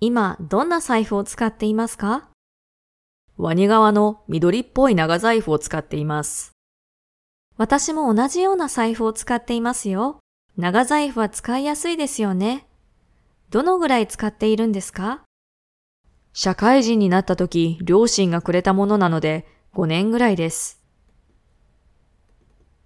今、どんな財布を使っていますか？ワニ側の緑っぽい長財布を使っています。私も同じような財布を使っていますよ。長財布は使いやすいですよね。どのぐらい使っているんですか？社会人になった時、両親がくれたものなので5年ぐらいです。